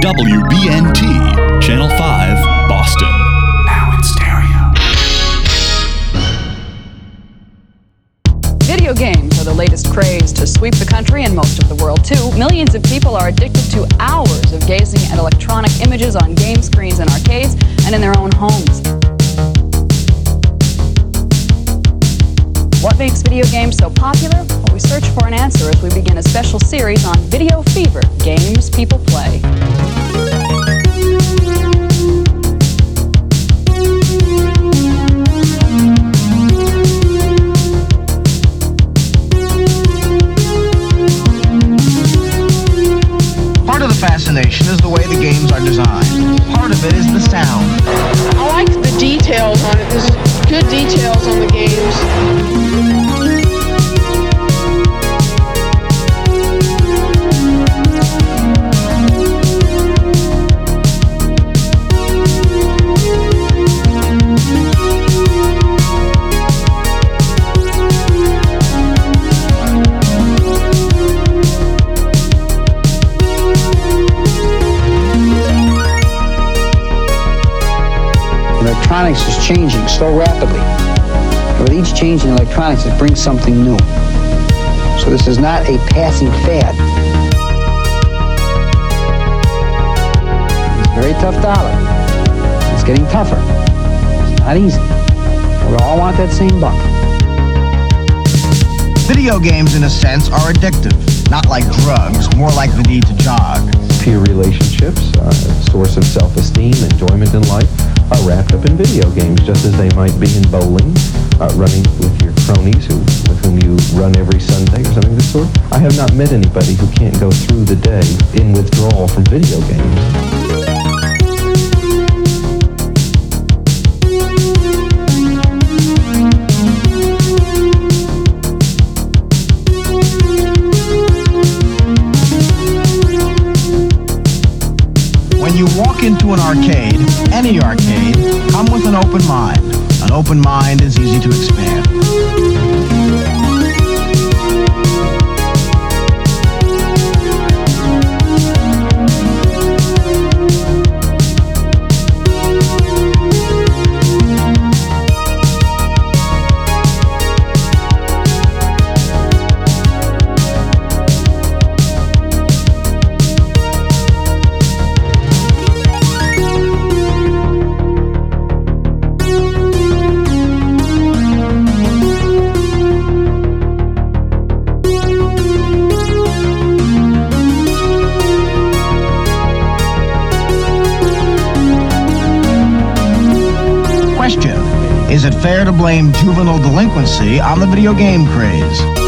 WBNT, Channel 5, Boston. Now in stereo. Video games are the latest craze to sweep the country and most of the world, too. Millions of people are addicted to hours of gazing at electronic images on game screens in arcades and in their own homes. Makes video games so popular? Well, we search for an answer as we begin a special series on Video Fever Games People Play. Part of the fascination is the way the games are designed, part of it is the sound. I like the details on it. This electronics is changing so rapidly. With each change in electronics, it brings something new. So this is not a passing fad. It's a very tough dollar. It's getting tougher. It's not easy. We all want that same buck. Video games, in a sense, are addictive. Not like drugs, more like the need to jog. Peer relationships, source of self-esteem, enjoyment in life are wrapped up in video games, just as they might be in bowling, uh, running with your cronies who, with whom you run every Sunday or something of the sort. I have not met anybody who can't go through the day in withdrawal from video games. into an arcade, any arcade, with an open mind. An open mind is easy to expand. Is it fair to blame juvenile delinquency on the video game craze?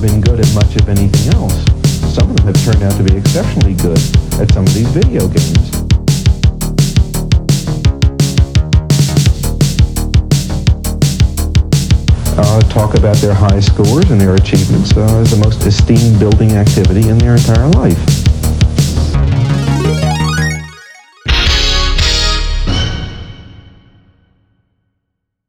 been good at much of anything else, some of them have turned out to be exceptionally good at some of these video games. Uh, talk about their high scores and their achievements uh, as the most esteem-building activity in their entire life.